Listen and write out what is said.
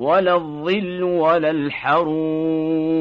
ولا الظل ولا الحرور.